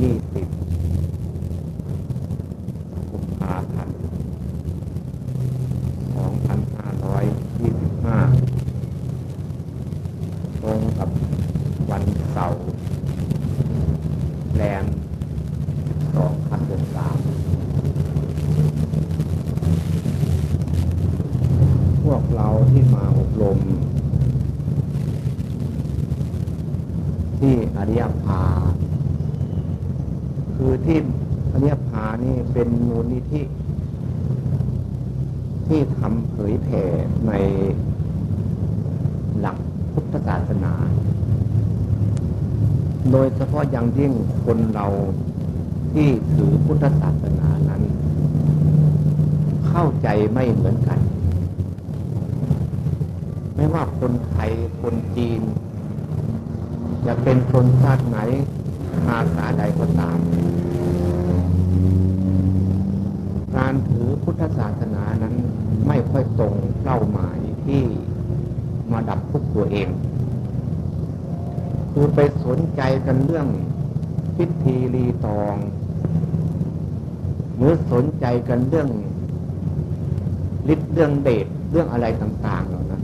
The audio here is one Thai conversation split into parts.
ยี่สิบกุมภาพันธ์สองพันห้าร้อยยี่สิบห้าตรงกับวันเสาร์แรมสองคันเดือนสามพวกเราที่มาอบรม ที่อริยภา คือที่อริยภานี่ เป็นมูลนิธิ ที่ทำเผยแผ่ในหลักพุทธศาสนา โดยเฉพาะอย่างยิ่งคนเราที่ถือพุทธศาสนานั้น เข้าใจไม่เหมือนกัน ไม่ว่าคนไทยคนจีน จะเป็นชนชาติไหนภาษาใดก็ตาม การถือพุทธศาสนานั้นไม่ค่อยตรงเป้าหมายที่มาดับทุกข์ตัวเอง คือไปสนใจกันเรื่องพิธีรีตอง หรือสนใจ กันเรื่องฤทธิ์เรื่องเดชเรื่องอะไรต่าง ๆ เหล่านั้น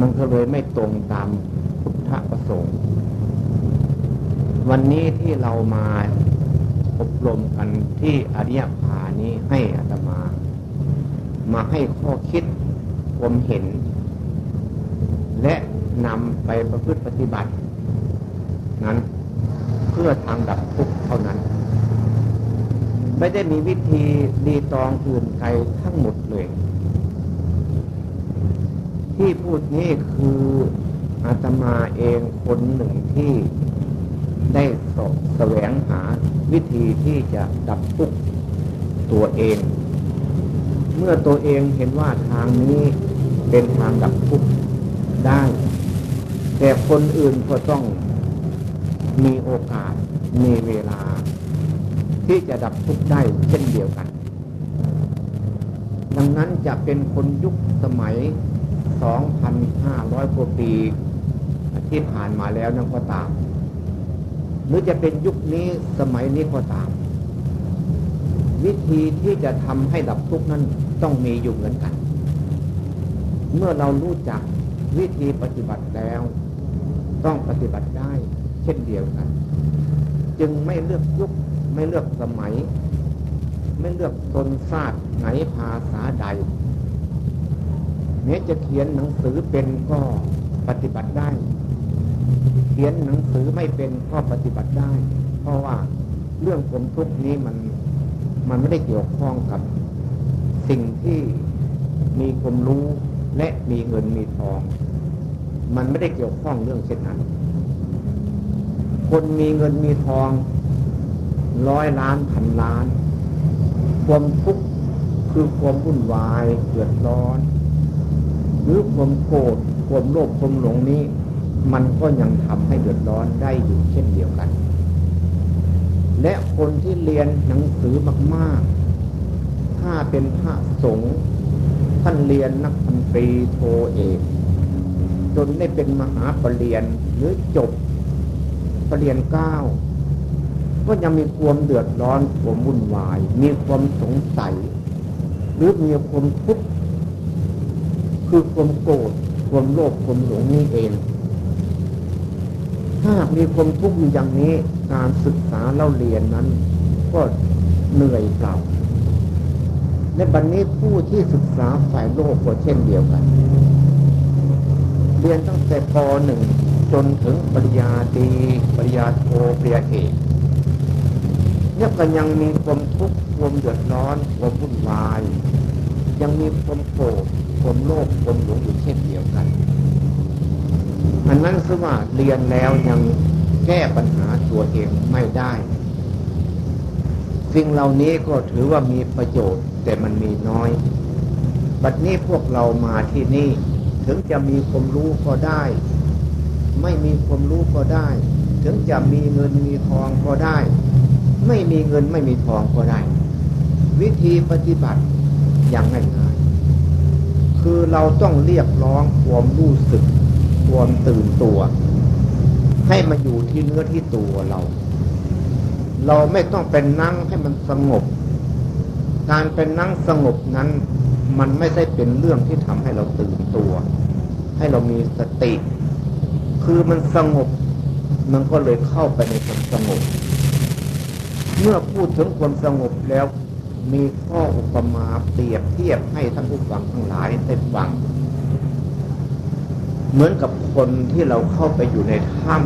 มันก็เลยไม่ตรงตามพุทธประสงค์ วันนี้ที่เรามาอบรมกันที่อริยภานี้ให้อาตมา มาให้ข้อคิดความเห็น และนำไปประพฤติปฏิบัติ นั้นเพื่อทางดับทุกข์เท่านั้น ไม่ได้มีวิธีดีตองอื่นไกลทั้งหมดเลย ที่พูดนี้คืออาตมาเองคนหนึ่งที่ได้สอบแสวงหาวิธีที่จะดับทุกข์ตัวเอง เมื่อตัวเองเห็นว่าทางนี้เป็นทางดับทุกข์ได้ แต่คนอื่นก็ต้องมีโอกาสมีเวลา ที่จะดับ ทุกข์ได้เช่นเดียวกัน ดังนั้นจะเป็นคนยุคสมัย 2,500กว่าปีที่ผ่านมาแล้วนั่นก็ตาม หรือจะเป็นยุคนี้สมัยนี้ก็ตาม วิธีที่จะทำให้ดับทุกข์นั้นต้องมีอยู่เหมือนกัน เมื่อเรารู้จักวิธีปฏิบัติแล้ว ต้องปฏิบัติได้เช่นเดียวกัน จึงไม่เลือกยุค ไม่เลือกสมัย ไม่เลือกตนศาสตร์ไหนภาษาใดแม้จะเขียนหนังสือเป็นก็ปฏิบัติได้ เขียนหนังสือไม่เป็นก็ปฏิบัติได้ เพราะว่าเรื่องความทุกข์นี้มันมันไม่ได้เกี่ยวข้องกับสิ่งที่มีความรู้และมีเงินมีทอง มันไม่ได้เกี่ยวข้องเรื่องเช่นนั้น คนมีเงินมีทอง ร้อยล้านพันล้าน ความทุกข์คือความวุ่นวายเดือดร้อน หรือความโกรธความโลภความหลงนี้ มันก็ยังทำให้เดือดร้อนได้อยู่เช่นเดียวกัน และคนที่เรียนหนังสือมาก ๆ ถ้าเป็นพระสงฆ์ท่านเรียนนักพันตรีโทเอกจนได้เป็นมหาปรริญญาหรือจบปรริญญาเก้า ก็ยังมีความเดือดร้อนความวุ่นวาย มีความสงสัย หรือมีความทุกข์คือความโกรธความโลภความหลงนี่เอง ถ้ามีความทุกข์อยู่อย่างนี้ การศึกษาเล่าเรียนนั้น ก็เหนื่อยเปล่าในบัดนนี้ผู้ที่ศึกษาฝ่ายโลกก็เช่นเดียวกัน เรียนตั้งแต่ป .1 จนถึงปริญญาตรีปริญญาโทปริญญาเอก เนี่ยก็ยังมีความทุกข์ความเดือดร้อนความวุ่นวาย ยังมีความโกรธความโลภความหลงอยู่เช่นเดียวกันอันนั้นคือว่าเรียนแล้วยังแก้ปัญหาตัวเองไม่ได้สิ่งเหล่านี้ก็ถือว่ามีประโยชน์ แต่มันมีน้อย บัดนี้พวกเรามาที่นี่ ถึงจะมีความรู้ก็ได้ ไม่มีความรู้ก็ได้ ถึงจะมีเงินมีทองก็ได้ ไม่มีเงินไม่มีทองก็ได้ วิธีปฏิบัติอย่างง่ายๆคือเราต้องเรียกร้องความรู้สึกความตื่นตัว ให้มาอยู่ที่เนื้อที่ตัวเรา เราไม่ต้องเป็นนั่งให้มันสงบ การเป็นนั่งสงบนั้น มันไม่ใช่เป็นเรื่องที่ทำให้เราตื่นตัว ให้เรามีสติ คือมันสงบ มันก็เลยเข้าไปในความสงบ เมื่อพูดถึงความสงบแล้ว มีข้ออุปมาเปรียบเทียบให้ท่านผู้ฟังทั้งหลายได้ฟัง เหมือนกับคนที่เราเข้าไปอยู่ในถ้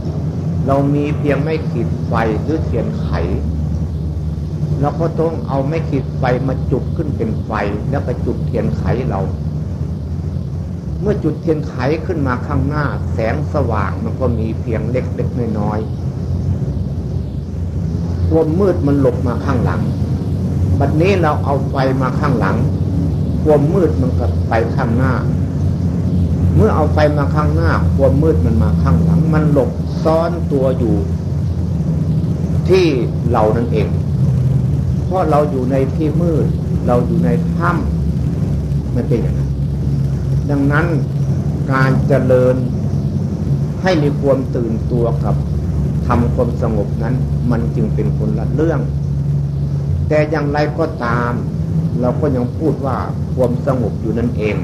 ำเรามีเพียงไม่ขีดไฟหรือเทียนไขเราก็ต้องเอาไม่ขีดไฟมาจุดขึ้นเป็นไฟแล้วไปจุดเทียนไขเรา เมื่อจุดเทียนไขขึ้นมาข้างหน้า แสงสว่างมันก็มีเพียงเล็กๆน้อยๆ ความมืดมันหลบมาข้างหลัง บัดนี้เราเอาไฟมาข้างหลัง ความมืดมันก็ไปข้างหน้า เมื่อเอาไฟมาข้างหน้า ความมืดมันมาข้างหลัง มันหลบซ้อนตัวอยู่ ที่เรานั่นเอง เพราะเราอยู่ในที่มืด เราอยู่ในถ้ำมันเป็นอย่างนั้น ดังนั้นการเจริญให้มีความตื่นตัวกับ ทำความสงบนั้น มันจึงเป็นคนละเรื่อง แต่อย่างไรก็ตาม เราก็ยังพูดว่าความสงบอยู่นั่นเอง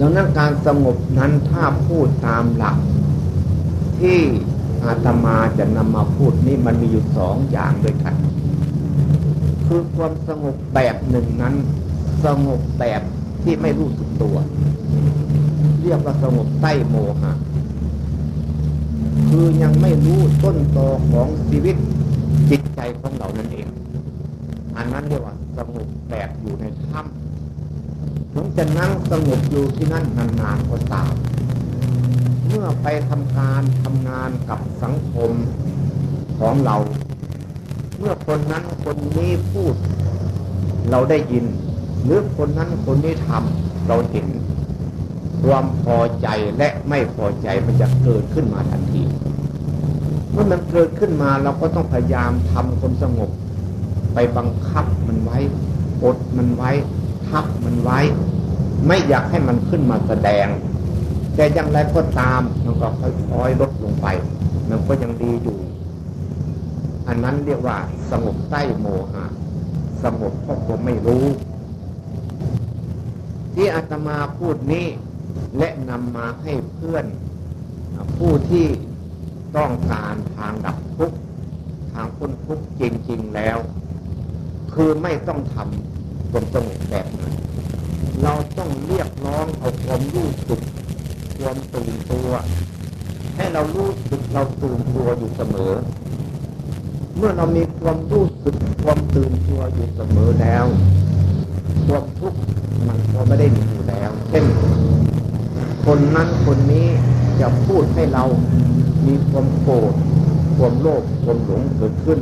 ดังนั้นการสงบนั้นถ้าพูดตามหลัก ที่อาตมาจะนำมาพูดนี่มันมีอยู่สองอย่างด้วยกัน คือความสงบแบบหนึ่งนั้น สงบแบบที่ไม่รู้สึกตัว เรียกว่าสงบใต้โมหะ คือยังไม่รู้ต้นตอของชีวิตจิตใจของเรานั่นเอง อันนั้นเรียกว่าสงบแบบอยู่ในถ้ำถึงจะนั่งสงบอยู่ที่นั่นนานๆก็ตามเมื่อไปทำการทำงานกับสังคมของเรา เมื่อคนนั้นคนนี้พูด เราได้ยิน หรือคนนั้นคนนี้ทำเราเห็น ความพอใจและไม่พอใจมันจะเกิดขึ้นมาทันที เมื่อมันเกิดขึ้นมาเราก็ต้องพยายามทำคนสงบ ไปบังคับมันไว้อดมันไว้ ทับมันไว้ ไม่อยากให้มันขึ้นมาแสดง แต่อย่างไรก็ตามมันก็ค่อยๆลดลงไป มันก็ยังดีอยู่ อันนั้นเรียกว่าสงบใต้โมหะสงบเพราะผมไม่รู้ ที่อาตมาพูดนี้ และนำมาให้เพื่อนผู้ที่ต้องการทางดับทุกข์ทางพ้นทุกข์จริง ๆแล้ว คือไม่ต้องทำความสงแบบนั้นเราต้องเรียกร้องเอาความรู้สึกความตื่นตัว ให้เรารู้สึกเราตื่นตัวอยู่เสมอ เมื่อเรามีความรู้สึกความตื่นตัวอยู่เสมอแล้ว ความทุกข์ มันก็ไม่ได้มีอยู่แล้ว เช่น คนนั้นคนนี้จะพูดให้เรามีความโกรธความโลภความหลงเกิดขึ้น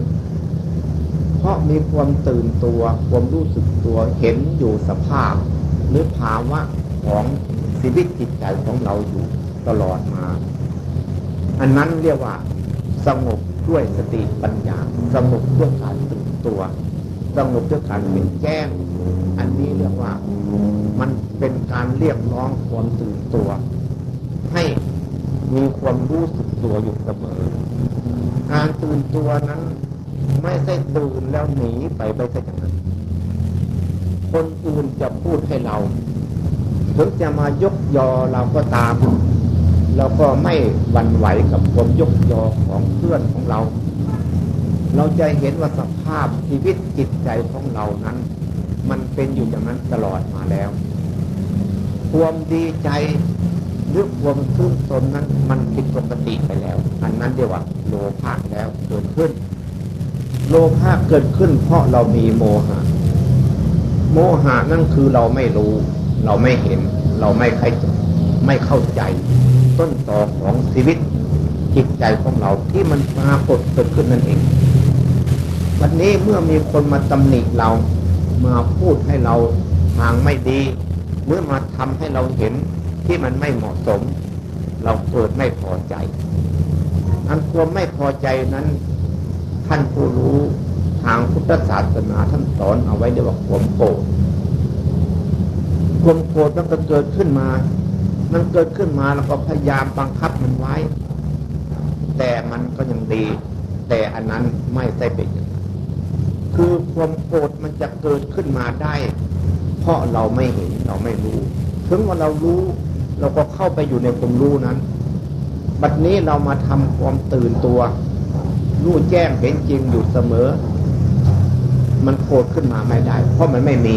เพราะมีความตื่นตัว ความรู้สึกตัวเห็นอยู่สภาพ หรือภาวะของชีวิตจิตใจของเราอยู่ตลอดมา อันนั้นเรียกว่า สงบด้วยสติปัญญา สงบด้วยการตื่นตัว สงบด้วยการเป็นแจ้ง อันนี้เรียกว่ามันเป็นการเรียกร้องความตื่นตัว ให้มีความรู้สึกตัวอยู่เสมอ การตื่นตัวนั้น ไม่ใช่ตื่นแล้วหนีไปไปซะอย่างนั้น คนอื่นจะพูดให้เราถึงจะมายกยอเราก็ตาม เราก็ไม่หวั่นไหวกับความยกยอของเพื่อนของเรา เราจะเห็นว่าสภาพชีวิตจิตใจของเรานั้น มันเป็นอยู่อย่างนั้นตลอดมาแล้ว ความดีใจหรือความซึ้งตนนั้น มันผิดปกติไปแล้ว อันนั้นเรียกว่าโลภะแล้วเกิดขึ้น โลภะเกิดขึ้น เพราะเรามีโมหะ โมหะนั่นคือเราไม่รู้ เราไม่เห็น เราไม่เข้าไม่เข้าใจ ต้นตอของชีวิตจิตใจของเราที่มันปรากฏเกิดขึ้นนั่นเอง วันนี้เมื่อมีคนมาตำหนิเรา มาพูดให้เราทางไม่ดี เมื่อมาทำให้เราเห็นที่มันไม่เหมาะสม เราเกิดไม่พอใจอันความไม่พอใจนั้น ท่านผู้รู้ทางพุทธศาสนาท่านสอนเอาไว้เรียกว่าความโกรธความโกรธมันก็เกิดขึ้นมา มันเกิดขึ้นมาแล้วก็พยายามบังคับมันไว้ แต่มันก็ยังดี แต่อันนั้นไม่ใช่เป็นอย่างนั้น คือความโกรธมันจะเกิดขึ้นมาได้ เพราะเราไม่เห็นเราไม่รู้ ถึงว่าเรารู้ เราก็เข้าไปอยู่ในความรู้นั้น บัดนี้เรามาทำความตื่นตัวรู้แจ้งเห็นจริงอยู่เสมอ มันโกรธขึ้นมาไม่ได้ เพราะมันไม่มี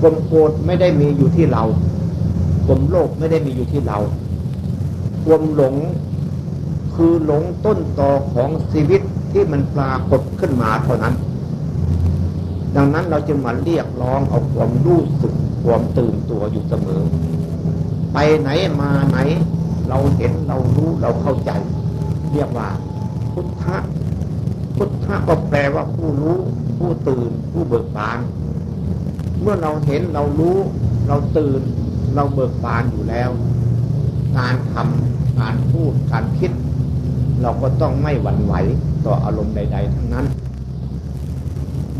ความโกรธไม่ได้มีอยู่ที่เราความโลภไม่ได้มีอยู่ที่เรา ความหลงคือหลงต้นตอของชีวิต ที่มันปรากฏขึ้นมาเท่านั้น ดังนั้นเราจึงมาเรียกร้องเอาความรู้สึกความตื่นตัวอยู่เสมอ ไปไหนมาไหน เราเห็นเรารู้เราเข้าใจ เรียกว่า พุทธะพุทธะก็แปลว่าผู้รู้ ผู้ตื่น ผู้เบิกบาน เมื่อเราเห็นเรารู้ เราตื่น เราเบิกบานอยู่แล้ว การทำการพูดการคิด เราก็ต้องไม่หวั่นไหวต่ออารมณ์ใด ๆ ทั้งนั้น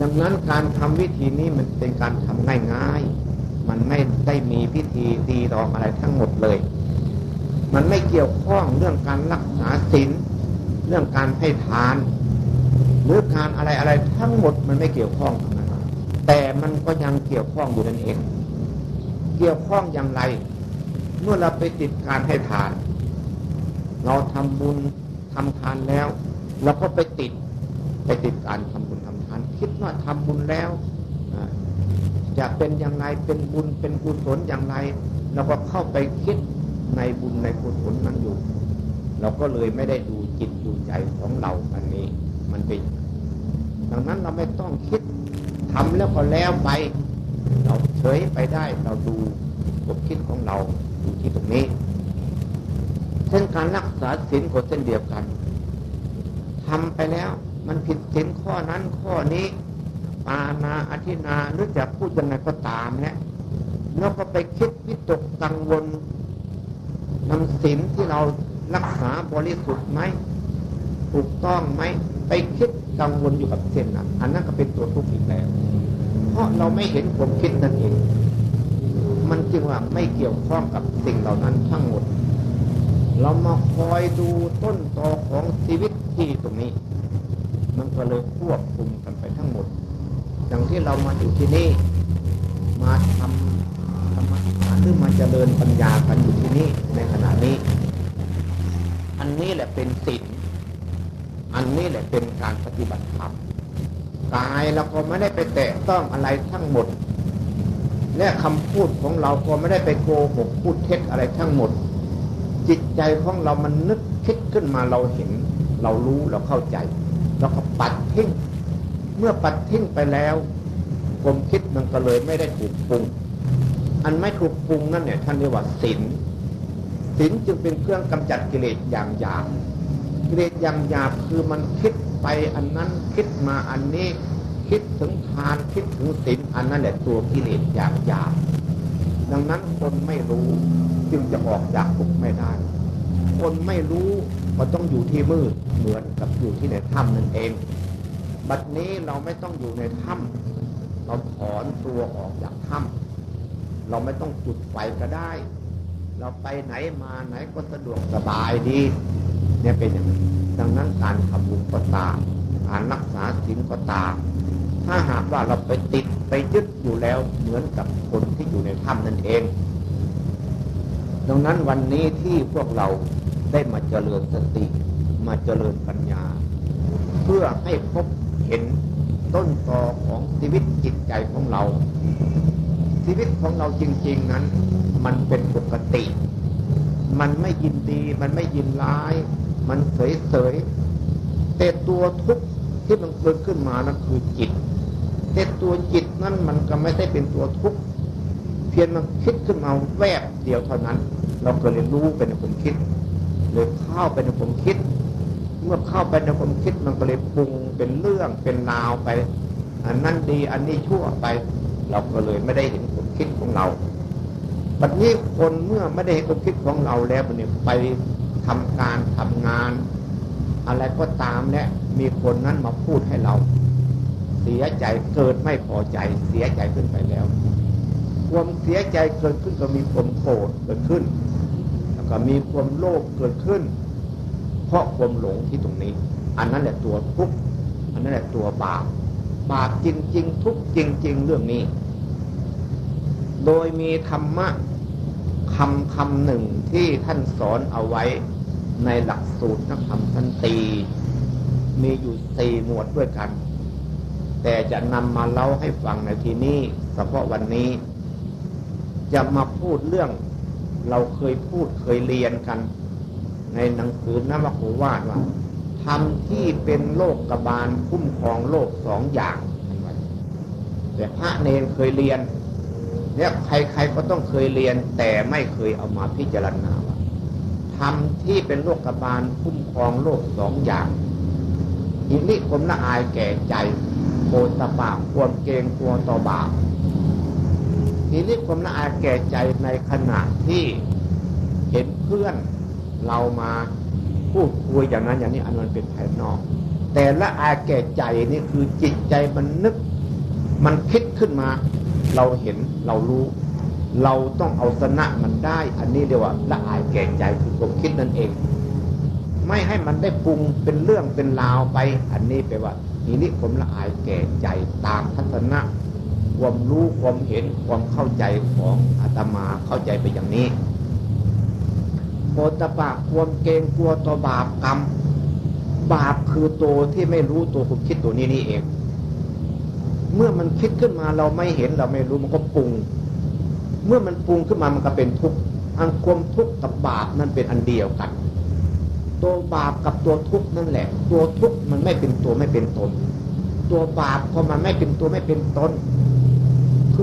ดังนั้นการทำวิธีนี้มันเป็นการทำง่ายๆ มันไม่ได้มีพิธีตีรองอะไรทั้งหมดเลย มันไม่เกี่ยวข้องเรื่องการรักษาศีลเรื่องการให้ทาน หรือการอะไรอะไรทั้งหมดมันไม่เกี่ยวข้องนะแต่มันก็ยังเกี่ยวข้องอยู่นั่นเอง เกี่ยวข้องอย่างไร เมื่อเราไปติดการให้ทาน เราทำบุญ ทำทานแล้วเราก็ไปติดไปติดการทำบุญทำทาน คิดว่าทำบุญแล้วจะเป็นอย่างไรเป็นบุญเป็นกุศลอย่างไรเราก็เข้าไปคิดในบุญในกุศลนั้นอยู่ เราก็เลยไม่ได้ดูจิตดูใจของเราอันนี้ มันเป็นดังนั้นเราไม่ต้องคิดทำแล้วก็แล้วไป เราเฉยไปได้เราดูความคิดของเราอยู่ที่ตรงนี้ เช่นการรักษาศีลก็เช่นเดียวกันทำไปแล้วมันผิดศีลข้อนั้นข้อนี้ ปานาอธินาหรือจะพูดยังไงก็ตามเนี่ยแล้วก็ไปคิดวิตกกังวลนำศีลที่เรารักษาบริสุทธิ์ไหมถูกต้องไหมไปคิดกังวลอยู่กับเส้นนั้นอันนั้นก็เป็นตัวทุกข์อีกแล้ว เพราะเราไม่เห็นผมคิดนั่นเอง มันจึงว่าไม่เกี่ยวข้องกับสิ่งเหล่านั้นทั้งหมด เรามาคอยดูต้นตอของชีวิตที่ตรงนี้ มันก็เลยควบคุมกันไปทั้งหมด อย่างที่เรามาอยู่ที่นี่ มาทำธรรมะหรือมาเจริญปัญญากันอยู่ที่นี่ในขณะนี้ อันนี้แหละเป็นศีลอันนี้แหละเป็นการปฏิบัติธรรมกายเราก็ไม่ได้ไปแตะต้องอะไรทั้งหมด และคำพูดของเราก็ไม่ได้ไปโกหกพูดเท็จอะไรทั้งหมด จิตใจของเรามันนึกคิดขึ้นมาเราเห็น เรารู้เราเข้าใจเราก็ปัดทิ้งเมื่อปัดทิ้งไปแล้วความคิดมันก็เลยไม่ได้ถูกปรุง อันไม่ถูกปรุงนั่นเนี่ยท่านเรียกว่าศีลศีลจึงเป็นเครื่องกำจัดกิเลสอย่างหยาบกิเลสอย่างหยาบคือมันคิดไปอันนั้นคิดมาอันนี้คิดถึงทานคิดถึงศีลอันนั้นแหละตัวกิเลสอย่างหยาบดังนั้นคนไม่รู้ จึงจะออกจากทุกข์ไม่ได้ คนไม่รู้ก็ต้องอยู่ที่มืดเหมือนกับอยู่ที่ในถ้ำนั่นเอง บัดนี้เราไม่ต้องอยู่ในถ้ำเราถอนตัวออกจากถ้ำเราไม่ต้องจุดไฟก็ได้ เราไปไหนมาไหนก็สะดวกสบายดี เนี่ยเป็นอย่างนั้ดังนั้นการทำบุญก็ตามการรักษาศีลก็ตาม ถ้าหากว่าเราไปติดไปยึดอยู่แล้วเหมือนกับคนที่อยู่ในถ้ำนั่นเอง ดังนั้นวันนี้ที่พวกเราได้มาเจริญสติ มาเจริญปัญญา เพื่อให้พบเห็นต้นตอของชีวิตจิตใจของเรา ชีวิตของเราจริง ๆนั้น มันเป็นปกติ มันไม่ยินดี มันไม่ยินร้าย มันเฉยๆแต่ตัวทุกข์ที่มันเกิดขึ้นมานั้นคือจิต แต่ตัวจิตนั้นมันก็ไม่ได้เป็นตัวทุกข์เพียงมันคิดขึ้นมาแวบเดียวเท่านั้น เราก็เลยรู้เป็นคนคิดเลยเข้าไปในความคิด เมื่อเข้าไปในความคิดมันก็เลยปรุงเป็นเรื่องเป็นราวไป อันนั้นดีอันนี้ชั่วไป เราก็เลยไม่ได้เห็นความคิดของเราบัดนี้คนเมื่อไม่ได้เห็นความคิดของเราแล้วมันเนี่ยไปทำการทำงาน อะไรก็ตามเนี่ยมีคนนั้นมาพูดให้เรา เสียใจเกิดไม่พอใจเสียใจขึ้นไปแล้ว ความเสียใจเกิดขึ้นก็มีความโกรธเกิดขึ้น ก็มีความโลภเกิดขึ้น เพราะความหลงที่ตรงนี้ อันนั้นแหละตัวทุกข์อันนั้นแหละตัวบาปบาปจริง ๆ ทุกจริง ๆ เรื่องนี้ โดยมีธรรมะคำคำหนึ่งที่ท่านสอนเอาไว้ในหลักสูตรนักธรรมทันตี มีอยู่สี่หมวดด้วยกัน แต่จะนำมาเล่าให้ฟังในที่นี้เฉพาะวันนี้ จะมาพูดเรื่อง เราเคยพูดเคยเรียนกัน ในหนังสือนวโกวาดว่าทำที่เป็นโลกกบาลคุ้มครองโลกสองอย่างแต่พระเนนเคยเรียนเนี่ยใครๆก็ต้องเคยเรียน แต่ไม่เคยเอามาพิจารณาว่าทำที่เป็นโลกกบาลคุ้มครองโลกสองอย่างอินิคมละอายแก่ใจโกตบาความเกงกลัวต่อบาป ทีนี้ความละอายแก่ใจในขณะที่เห็นเพื่อนเรามาพูดคุยอย่างนั้นอย่างนี้อันนั้นเป็นภายนอก แต่ละอายแก่ใจนี่คือจิตใจมันนึก มันคิดขึ้นมา เราเห็นเรารู้ เราต้องเอาชนะมันได้ อันนี้เรียกว่าละอายแก่ใจคือความคิดนั่นเอง ไม่ให้มันได้ปรุงเป็นเรื่องเป็นราวไป อันนี้แปลว่าทีนี้ผมละอายแก่ใจตามทัศนะ ความรู้ความเห็นความเข้าใจของอาตมาเข้าใจไปอย่างนี้โอตปะความเกรงกลัวต่อบาปกรรม บาปคือตัวที่ไม่รู้ตัวคุณคิดตัวนี้นี่เอง เมื่อมันคิดขึ้นมาเราไม่เห็นเราไม่รู้มันก็ปรุง เมื่อมันปรุงขึ้นมามันก็เป็นทุกข์อันความทุกข์กับบาปนั่นเป็นอันเดียวกัน ตัวบาปกับตัวทุกข์นั่นแหละ ตัวทุกข์มันไม่เป็นตัวไม่เป็นตน ตัวบาปพอมันไม่เป็นตัวไม่เป็นตน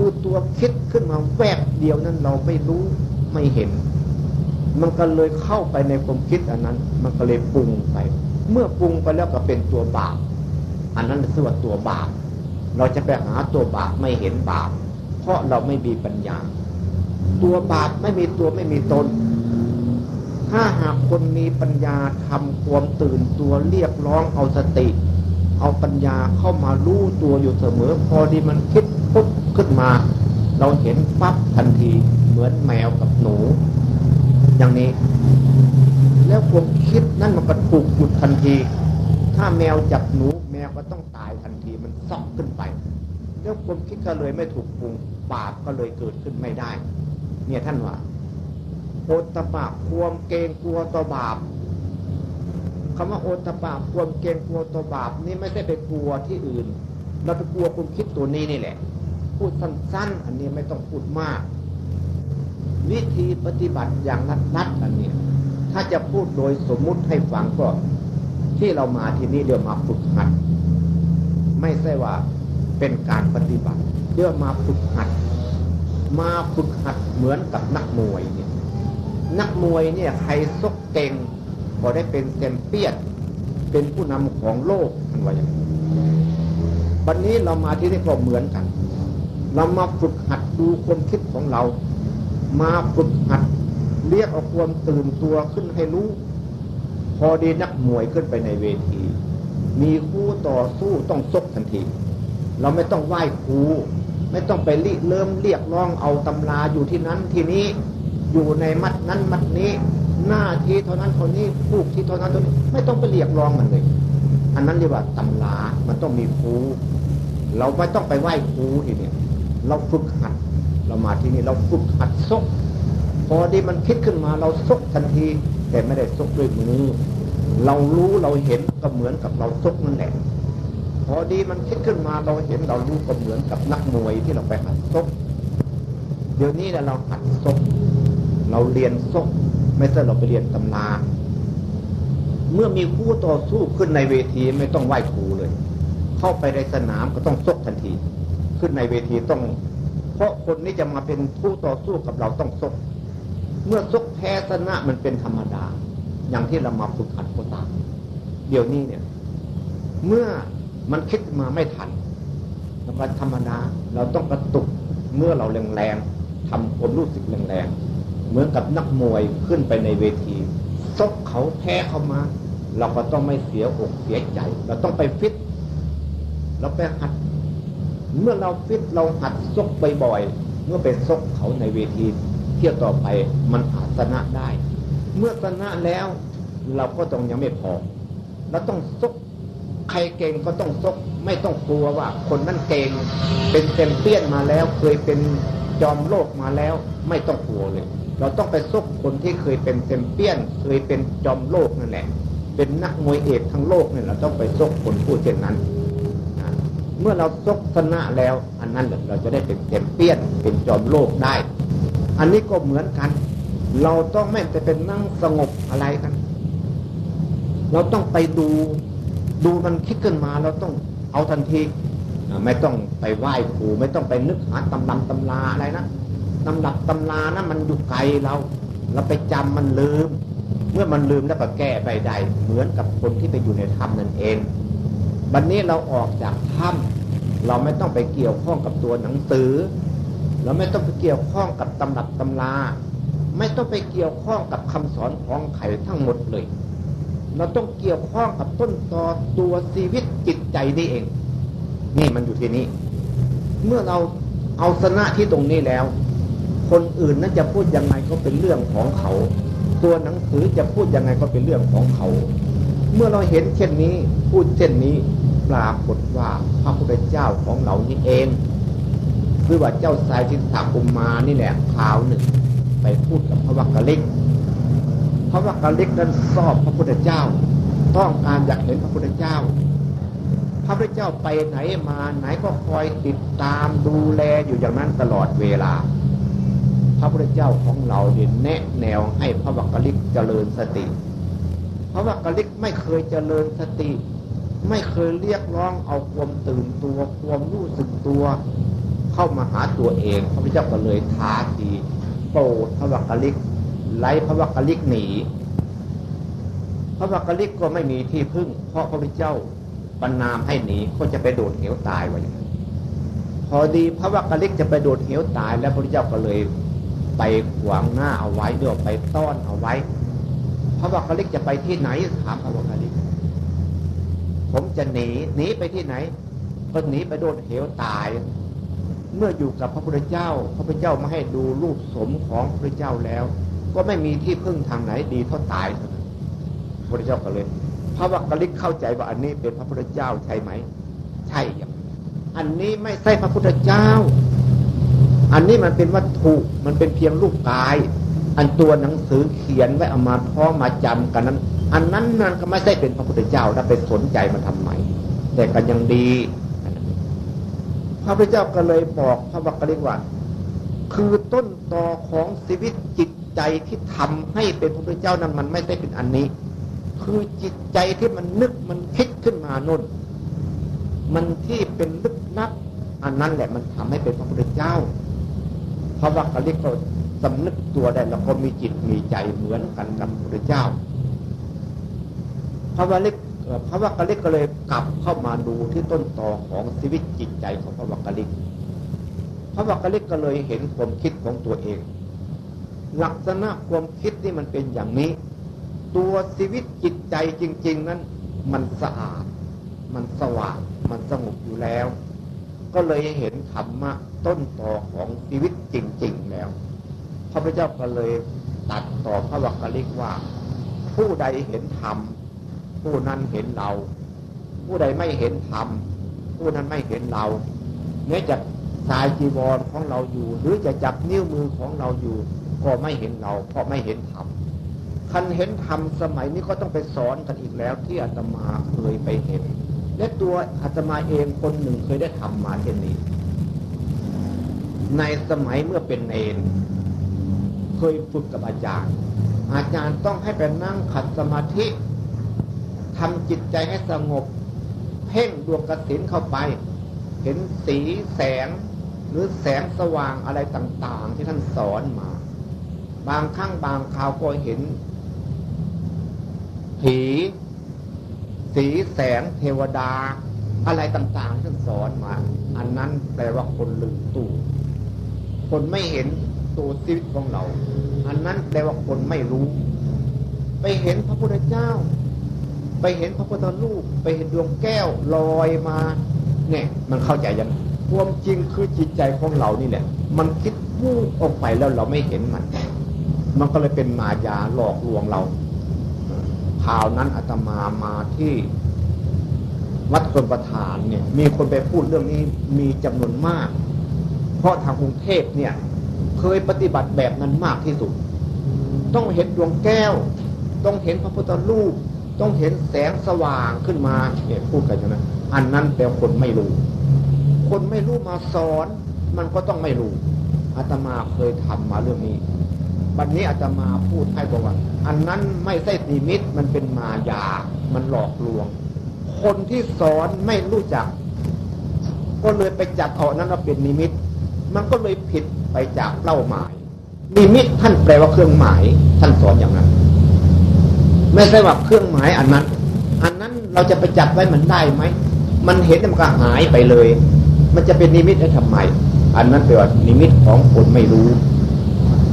คือตัวคิดขึ้นมาแวบเดียวนั้นเราไม่รู้ไม่เห็น มันก็เลยเข้าไปในความคิดอันนั้น มันก็เลยปรุงไป เมื่อปรุงไปแล้วก็เป็นตัวบาปอันนั้นคือว่าตัวบาปเราจะไปหาตัวบาปไม่เห็นบาปเพราะเราไม่มีปัญญา ตัวบาปไม่มีตัวไม่มีตน ถ้าหากคนมีปัญญาทำความตื่นตัวเรียกร้องเอาสติ เอาปัญญาเข้ามารู้ตัวอยู่เสมอ พอดีมันคิดปุ๊บขึ้นมา เราเห็นปั๊บทันทีเหมือนแมวกับหนู อย่างนี้ แล้วความคิดนั่นมันก็ถูกหยุดทันที ถ้าแมวจับหนู แมวก็ต้องตายทันทีมันซอกขึ้นไป แล้วความคิดก็เลยไม่ถูกปรุงบาปก็เลยเกิดขึ้นไม่ได้ เนี่ยท่านว่าโอตปความเกรงกลัวต่อบาป คำว่าโอตบาปะความเกรงกลัวต่อบาปนี่ไม่ใช่ไปกลัวที่อื่น เราไปกลัวความคิดตัวนี้นี่แหละ พูดสั้นๆ อันนี้ไม่ต้องพูดมาก วิธีปฏิบัติอย่างนัดๆอันนี้ถ้าจะพูดโดยสมมุติให้ฟังก็ที่เรามาที่นี่เดี๋ยวมาฝึกหัด ไม่ใช่ว่าเป็นการปฏิบัติเดี๋ยวมาฝึกหัด มาฝึกหัดเหมือนกับนักมวยเนี่ยนักมวยเนี่ยใครซกเก่ง พอได้เป็นเซมเปียนเป็นผู้นำของโลกมันว่าอย่างนี้วันนี้เรามาที่นี่ก็เหมือนกัน เรามาฝึกหัดดูความคิดของเรา มาฝึกหัด เรียกเอาความตื่นตัวขึ้นให้รู้ พอดีนักมวยขึ้นไปในเวที มีคู่ต่อสู้ต้องซกทันที เราไม่ต้องไหว้ครูไม่ต้องไปรีเริ่มเรียกร้องเอาตำราอยู่ที่นั้นที่นี้ อยู่ในมัดนั้นมัดนี้ หน้าที่เท่านั้นเท่านี้ผูกที่เท่านั้นเท่านี้ ไม่ต้องไปเรียกร้องมันเลย อันนั้นเรียกว่าตำรามันต้องมีครูเราไม่ต้องไปไหว้ครูทีนี้เราฝึกหัด เรามาที่นี่เราฝึกหัดซกพอดีมันคิดขึ้นมาเราซกทันที แต่ไม่ได้ซกด้วยมือ เรารู้เราเห็นก็เหมือนกับเราซกนั่นแหละพอดีมันคิดขึ้นมาเราเห็นเรารู้ก็เหมือนกับนักมวยที่เราไปหัดซกเดี๋ยวนี้เราหัดซกเราเรียนซก ไม่ใช่เราไปเรียนตำนา เมื่อมีคู่ต่อสู้ขึ้นในเวทีไม่ต้องไหว้ครูเลย เข้าไปในสนามก็ต้องซกทันที ขึ้นในเวทีต้อง เพราะคนนี้จะมาเป็นผู้ต่อสู้กับเราต้องซกเมื่อซกแพ้ชนะมันเป็นธรรมดา อย่างที่เรามาฝึกหัดก็ตามเดี๋ยวนี้เนี่ย เมื่อมันคิดมาไม่ทันแล้วก็ธรรมดา เราต้องกระตุกเมื่อเราแรงๆทำความรู้สึกแรงๆ เหมือนกับนักมวยขึ้นไปในเวทีซกเขาแพ้เขามา เราก็ต้องไม่เสียอกเสียใจ เราต้องไปฟิต เราไปหัด เมื่อเราฟิตเราหัดซกบ่อยๆเมื่อไปซกเขาในเวที เที่ยวต่อไปมันอาจชนะได้ เมื่อชนะแล้ว เราก็ต้องยังไม่พอเราต้องซกใครเก่งก็ต้องซกไม่ต้องกลัวว่า คนนั้นเก่งเป็นเต็มเปี้ยนมาแล้ว เคยเป็นจอมโลกมาแล้ว ไม่ต้องกลัวเลย เราต้องไปซกคนที่เคยเป็นเต็มเปี้ยน เคยเป็นจอมโลกนั่นแหละ เป็นนักมวยเอกทั้งโลกเนี่ยเราต้องไปซกคนผู้เช่นนั้น เมื่อเราซกชนะแล้ว อันนั้นเราจะได้เป็นเต็มเปี้ยน เป็นจอมโลกได้ อันนี้ก็เหมือนกัน เราต้องไม่ไปเป็นนั่งสงบอะไรกัน เราต้องไปดูดูมันคิดขึ้นมาเราต้องเอาทันที ไม่ต้องไปไหว้ครูไม่ต้องไปนึกหาตำรับตำลาอะไรนะ ตำรับตำลานะมันอยู่ไกลเรา เราไปจำมันลืม เมื่อมันลืมแล้วก็แก้ไปได้เหมือนกับคนที่ไปอยู่ในถ้ำนั่นเองวันนี้เราออกจากถ้ำเราไม่ต้องไปเกี่ยวข้องกับตัวหนังสือ เราไม่ต้องไปเกี่ยวข้องกับตำรับตำลาไม่ต้องไปเกี่ยวข้องกับคำสอนของไข่ทั้งหมดเลย เราต้องเกี่ยวข้องกับต้นตอตัวชีวิตจิตใจนี่เอง นี่มันอยู่ที่นี่ เมื่อเราเอาชนะที่ตรงนี้แล้ว คนอื่นนั้นจะพูดยังไงก็เป็นเรื่องของเขา ตัวหนังสือจะพูดยังไงก็เป็นเรื่องของเขา เมื่อเราเห็นเช่นนี้พูดเช่นนี้ปรากฏว่าพระพุทธเจ้าของเรานี่เองคือว่าเจ้าสายทิศากุมมานี่แหละข่าวหนึ่ง ไปพูดกับพระวักกะลิกพระวักกะลิกนั้นสอบพระพุทธเจ้า ต้องการอยากเห็นพระพุทธเจ้า พระพุทธเจ้าไปไหนมาไหนก็คอยติดตามดูแลอยู่อย่างนั้นตลอดเวลา พระพุทธเจ้าของเราเนี่ยแนะแนวให้พระวักกะลิกเจริญสติ พระวักกะลิกไม่เคยเจริญสติ ไม่เคยเรียกร้องเอาความตื่นตัวความรู้สึกตัว เข้ามาหาตัวเอง พระพุทธเจ้าก็เลยท้าทีโปรดพระวักกะลิกไล่พระวักกะลิกหนี พระวักกะลิกก็ไม่มีที่พึ่ง เพราะพระพุทธเจ้าบรรนามให้หนีก็จะไปโดดเหวตายไว้พอดีพระวักกะลิกจะไปโดดเหวตาย แล้วพระพุทธเจ้าก็เลย ไปขวางหน้าเอาไว้เดี๋ยไปต้อนเอาไว้พระวักกะลิกจะไปที่ไหนถามพระวักกะลิกผมจะหนีหนีไปที่ไหนก็หนีไปโดดเหวตาย เมื่ออยู่กับพระพุทธเจ้า พระพุทธเจ้ามาให้ดูรูปสมของพระพุทธเจ้าแล้ว ก็ไม่มีที่พึ่งทางไหนดีเท่าตายพระพุทธเจ้าก็เลย พระวักกะลิกเข้าใจว่าอันนี้เป็นพระพุทธเจ้าใช่ไหม ใช่อย่างอันนี้ไม่ใช่พระพุทธเจ้า อันนี้มันเป็นวัตถุมันเป็นเพียงรูปกาย อันตัวหนังสือเขียนไว้เอามาพ้อมาจำกันนั้น อันนั้นนั่นก็ไม่ใช่เป็นพระพุทธเจ้าถ้าไปสนใจมาทำไมแต่กันยังดี พระพุทธเจ้าก็เลยบอกพระวักกะลิกว่าคือต้นตอของชีวิตจิตใจที่ทำให้เป็นพระพุทธเจ้านั้นมันไม่ได้เป็นอันนี้ คือจิตใจที่มันนึกมันคิดขึ้นมานุ่น มันที่เป็นลึกลับอันนั้นแหละมันทำให้เป็นพระพุทธเจ้า พระว่ากะลิกก็สำนึกตัวได้แล้วก็มีจิตมีใจเหมือนกันกับพระเจ้า พระวักกะลิกพระวักกะลิกก็เลยกลับเข้ามาดูที่ต้นตอของชีวิตจิตใจของพระวักกะลิก พระวักกะลิกก็เลยเห็นความคิดของตัวเอง ลักษณะความคิดนี่มันเป็นอย่างนี้ ตัวชีวิตจิตใจจริง ๆ นั้น มันสะอาด มันสว่าง มันสงบอยู่แล้ว ก็เลยเห็นธรรมะต้นต่อของชีวิตจริง ๆ แล้วพระพุทธเจ้าก็เลยตัดต่อพระวักกลิกว่า ผู้ใดเห็นธรรมผู้นั้นเห็นเรา ผู้ใดไม่เห็นธรรมผู้นั้นไม่เห็นเราเนื่อจากสายจีวรของเราอยู่ หรือจะจับนิ้วมือของเราอยู่ ก็ไม่เห็นเรา เพราะไม่เห็นธรรมคันเห็นธรรมสมัยนี้ก็ต้องไปสอนกันอีกแล้วที่อาตมาเคยไปเห็น และตัวอาตมาเองคนหนึ่งเคยได้ทำมาเช่นนี้ ในสมัยเมื่อเป็นเนนเคยฝึกกับอาจารย์ อาจารย์ต้องให้ไปนั่งขัดสมาธิทำจิตใจให้สงบ เพ่งดวงกสินเข้าไป เห็นสีแสง หรือแสงสว่างอะไรต่าง ๆ ที่ท่านสอนมา บางครั้งบางคราวก็เห็นผี สีแสงเทวดา อะไรต่างๆท่านสอนมา อันนั้นแปลว่าคนลืมตู้คนไม่เห็นตัวชีวิตของเรา อันนั้นแปลว่าคนไม่รู้ ไปเห็นพระพุทธเจ้า ไปเห็นพระพุทธรูป ไปเห็นดวงแก้วลอยมา เนี่ย มันเข้าใจยังความจริงคือจิตใจของเรานี่แหละ มันคิดวูบออกไปแล้วเราไม่เห็นมัน มันก็เลยเป็นมายาหลอกลวงเรา ข่าวนั้นอาตมามาที่วัดชนประธานเนี่ย มีคนไปพูดเรื่องนี้มีจำนวนมาก เพราะทางกรุงเทพเนี่ย เคยปฏิบัติแบบนั้นมากที่สุด ต้องเห็นดวงแก้ว ต้องเห็นพระพุทธรูป ต้องเห็นแสงสว่างขึ้นมาเนี่ยพูดกันใช่ไหมอันนั้นแปลคนไม่รู้ คนไม่รู้มาสอน มันก็ต้องไม่รู้อาตมาเคยทำมาเรื่องนี้ บันนี้อาตมาพูดให้บอกว่า อันนั้นไม่ใช่นิมิตมันเป็นมายา มันหลอกลวง คนที่สอนไม่รู้จัก ก็เลยไปจับเอานั้นว่าเป็นนิมิต มันก็เลยผิดไปจากเล่าหมาย นิมิตท่านแปลว่าเครื่องหมาย ท่านสอนอย่างนั้น ไม่ใช่ว่าเครื่องหมายอันนั้น อันนั้นเราจะไปจับไว้มันได้ไหมมันเห็นมันก็หายไปเลย มันจะเป็นนิมิตได้ทำไม อันนั้นแปลว่านิมิตของคนไม่รู้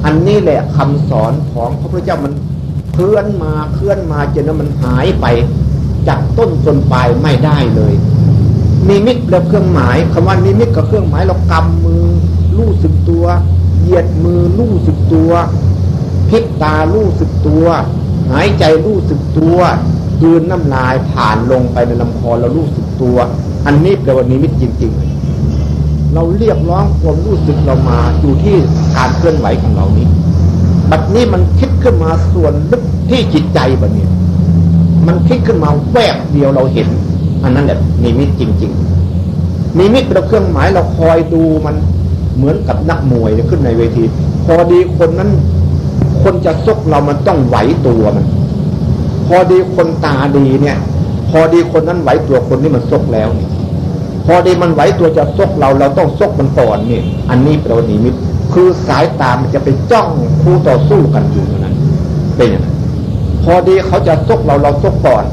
อันนี้แหละคำสอนของพระพุทธเจ้ามันเคลื่อนมาเคลื่อนมาจนมันหายไปจากต้นจนปลายไม่ได้เลยนิมิตแล้วเครื่องหมายคำว่านิมิตกับเครื่องหมายเรากำมือลู่สึกตัวเหยียดมือลู่สึกตัวพิกตาลู่สึกตัว หายใจลู่สึกตัวยืนน้ำลายผ่านลงไปในลำคอเราลู่สึกตัว อันนี้แปลว่านิมิตจริง ๆ เราเรียกร้องความรู้สึกเรามาอยู่ที่การเคลื่อนไหวของเรานี้บัดนี้มันคิดขึ้นมาส่วนลึกที่จิตใจแบบนี้มันคิดขึ้นมาแวบเดียวเราเห็น อันนั้นแหละนิมิตจริง ๆนิมิตเป็นเครื่องหมายเราคอยดูมันเหมือนกับนักมวยขึ้นในเวที พอดีคนนั้น คนจะซกเรามันต้องไหวตัวมัน พอดีคนตาดีเนี่ย พอดีคนนั้นไหวตัวคนนี้มันซกแล้วนี่ พอดีมันไหวตัวจะซกเราเราต้องซกมันก่อนนี่อันนี้เป็นนิมิตคือสายตามันจะไปจ้องคู่ต่อสู้กันอยู่นั้น เป็นอย่างนั้นพอดีเขาจะซกเราเราซกก่อน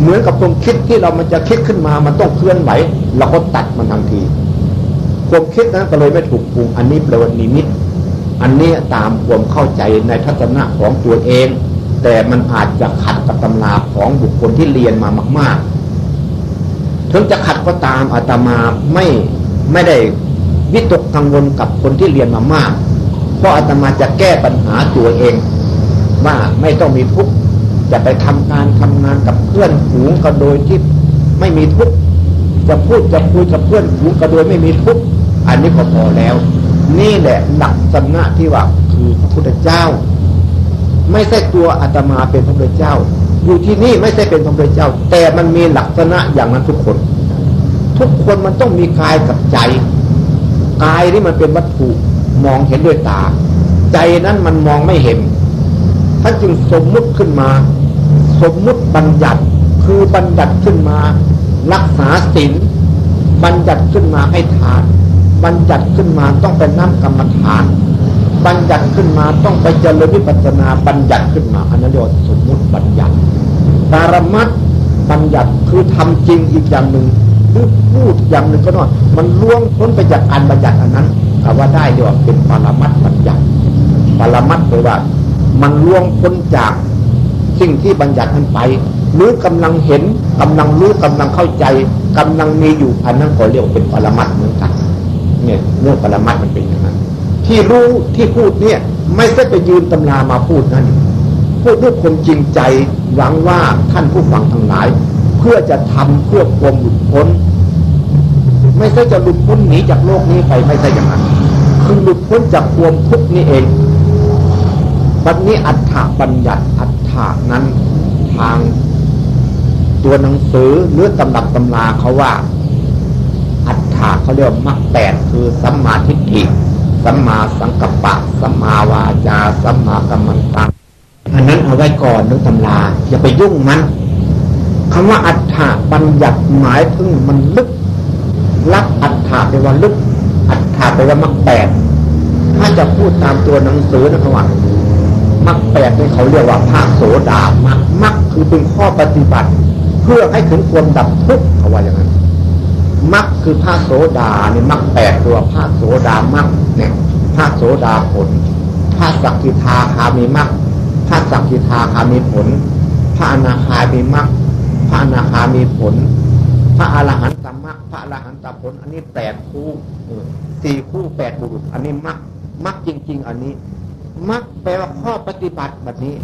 เหมือนกับความคิดที่เรามันจะคิดขึ้นมามันต้องเคลื่อนไหวเราก็ตัดมันทันทีความคิดนั้นก็เลยไม่ถูกปรุงอันนี้แปลว่านิมิตอันนี้ตามความเข้าใจในทัศนะของตัวเอง แต่มันอาจจะขัดกับตำราของบุคคลที่เรียนมามาก ๆ ถึงจะขัดก็ตามอาตมาไม่ไม่ได้วิตกกังวลกับคนที่เรียนมามาก เพราะอาตมาจะแก้ปัญหาตัวเอง ว่าไม่ต้องมีทุกข์จะไปทำงานทำงานกับเพื่อนฝูงก็โดยที่ไม่มีทุกข์จะพูดจะคุยกับเพื่อนฝูงก็โดยไม่มีทุกข์อันนี้ก็พอแล้ว นี่แหละหลักสนะที่ว่าคือพระพุทธเจ้า ไม่ใช่ตัวอาตมาเป็นพระพุทธเจ้า อยู่ที่นี่ไม่ใช่เป็นพระพุทธเจ้า แต่มันมีลักษณะอย่างนั้นทุกคน ทุกคนมันต้องมีกายกับใจกายนี่มันเป็นวัตถุมองเห็นด้วยตา ใจนั้นมันมองไม่เห็นท่านจึงสมมุติขึ้นมา สมมุติบัญญัติคือบัญญัติขึ้นมา รักษาศีลบัญญัติขึ้นมาให้ทาน บัญญัติขึ้นมาต้องไปนั่งกรรมฐาน บัญญัติขึ้นมาต้องไปเจริญวิปัสนาบัญญัติขึ้นมาอันนั้นเรียกว่าสมมุติบัญญัติปารมัตบัญญัติคือทำจริงอีกอย่างหนึ่งหรือพูดอย่างหนึ่งก็น่อยมันล่วงพ้นไปจากการบัญญัติอันนั้นกว่าได้เรียกว่าเป็นปารมัตบัญญัติปารมัตแปลว่า มันล่วงพ้นจากสิ่งที่บัญญัตินั้นไป หรือกำลังเห็นกำลังรู้กำลังเข้าใจกำลังมีอยู่อันนั้นก็เรียกเป็นปารมัตเหมือนกันเนี่ยเรื่องปรมัตมันเป็นอย่างนั้น ที่รู้ที่พูดเนี่ย ไม่ใช่ไปยืนตำรามาพูดนั่นพูดด้วยคนจริงใจหวังว่าท่านผู้ฟังทั้งหลาย เพื่อจะทำเพื่อความหลุดพ้น ไม่ใช่จะหลุดพ้นหนีจากโลกนี้ไปไม่ใช่อย่างนั้นคือหลุดพ้นจากความทุกข์นี่เองบัดนี้อัฏฐบัญญัติอัฏฐานั้นทางตัวหนังสือหรือตำรับตำราเขาว่า อัฏฐาเขาเรียกมรรคแปดคือสัมมาทิฏฐิ สัมมาสังกัปปะสัมมาวาจาสัมมากัมมันตังอันนั้นเอาไว้ก่อนนึกตำราอย่าไปยุ่งมันคำว่าอัฏฐาบัญญัติหมายถึงมันลึกลักอัฏฐาไปว่าลึก อัฏฐาไปว่ามรรคแปดถ้าจะพูดตามตัวหนังสือนะครับว่ามรรคแปดนี่เขาเรียกว่าพระโสดามรรคมรรคคือเป็นข้อปฏิบัติ เพื่อให้ถึงความดับทุกข์เขาว่าอย่างนั้น มรรคคือพระโสดาเนี่ยมรรคแปดตัวพระโสดามรรคเนี่ยพระโสดาผลพระสักกิทาคามีมรรคพระสักกิทาคามีผล พระอนาคามีมรรคพระอนาคามีผล พระอรหันตมรรคพระอรหันตผล อันนี้แปดคู่สี่คู่แปดบุรุษ อันนี้มรรคมักจริง ๆ อันนี้มักแปลว่าข้อปฏิบัติแบบนี้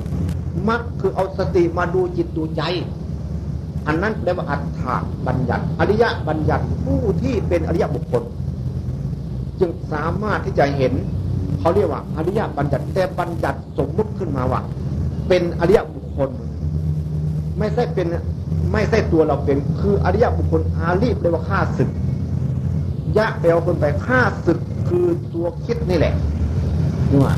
มักคือเอาสติมาดูจิตดูใจ อันนั้นเรียกว่าอัฏฐบัญญัติ อริยบัญญัติผู้ที่เป็นอริยบุคคล จึงสามารถที่จะเห็นเขาเรียกว่า อริยบัญญัติแต่บัญญัติสมมุติขึ้นมาว่า เป็นอริยบุคคล ไม่ใช่เป็นไม่ใช่ตัวเราเป็นคืออริยบุคคลอาลีบเรียกว่าฆ่าศึก ยะแปลคนไปฆ่าศึกคือตัวคิดนี่แหละนี่ว่า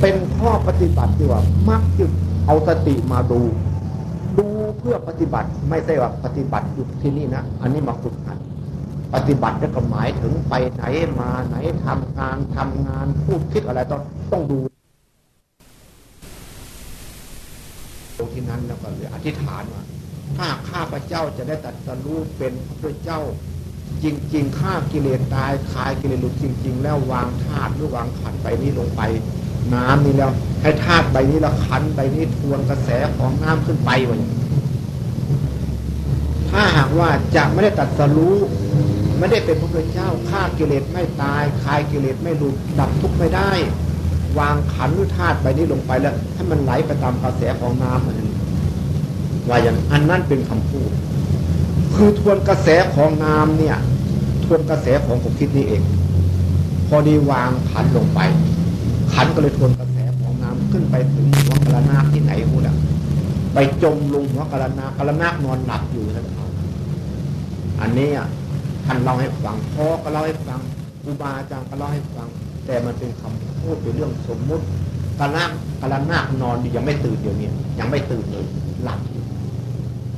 เป็นข้อปฏิบัติที่ว่ามักจึงเอาสติมาดู เพื่อปฏิบัติไม่ใช่ว่าปฏิบัติอยู่ที่นี่นะอันนี้มาฝึกหัดปฏิบัติก็หมายถึงไปไหนมาไหนทำงานทำงานพูดคิดอะไรต้องต้องดูตรงที่นั้นแล้วก็เลยอธิษฐานว่าถ้าข้าพระเจ้าจะได้ตัดสรู้เป็นพระเจ้า จริงๆฆ่ากิเลสตายคลายกิเลสหลุดจริง ๆ แล้ววางธาตุหรือวางขันใบนี้ลงไป น้ำนี่แล้วให้ธาตุใบนี้ละขันใบนี้ทวนกระแสของน้ำขึ้นไปวะอย่าง ถ้าหากว่าจะไม่ได้ตัดสรู้ไม่ได้เป็นพระพุทธเจ้าฆ่ากิเลสไม่ตายคลายกิเลสไม่หลุดดับทุกข์ไม่ได้ วางขันหรือธาตุใบนี้ลงไปแล้วให้มันไหลไปตามกระแสของน้ำมันว่าอย่างอันนั้นเป็นคำพูด คือทวนกระแสของน้ำเนี่ย ทวนกระแสของผมคิดนี่เอง พอดีวางขันลงไป ขันก็เลยทวนกระแสของน้ำขึ้นไปถึงหัวกระนาที่ไหนพูดอะ ไปจมลงหัวกระนากระนานอนหลับอยู่นั่นเขาอันนี้อะท่านเล่าให้ฟังพ่อก็เล่าให้ฟังอุบาอาจารย์ก็เล่าให้ฟัง แต่มันเป็นคำพูดเป็นเรื่องสมมุติกระนากกระนากนอนยังไม่ตื่นเดี๋ยวนี้ยังไม่ตื่นเลยหลับ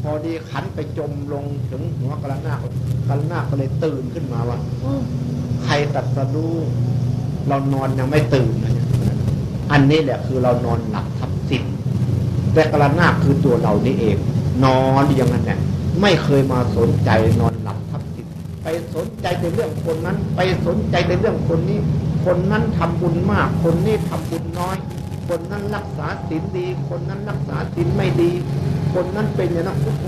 พอดีขันไปจมลงถึงหัวกระนาคกระนาคก็เลยตื่นขึ้นมาว่าใครตัดสรู้เรานอนยังไม่ตื่นนะอันนี้แหละคือเรานอนหลับทับ แต่กระนาคคือตัวเรานี่เอง นอนอย่างนั้นเนี่ยไม่เคยมาสนใจนอนหลับทับสิทธิ์ไปสนใจในเรื่องคนนั้น ไปสนใจในเรื่องคนนี้ คนนั้นทำบุญมาก คนนี้ทำบุญน้อย คนนั้นรักษาศีลดี คนนั้นรักษาศีลไม่ดี คนนั้นเป็นอย่างนั้นโอ้โห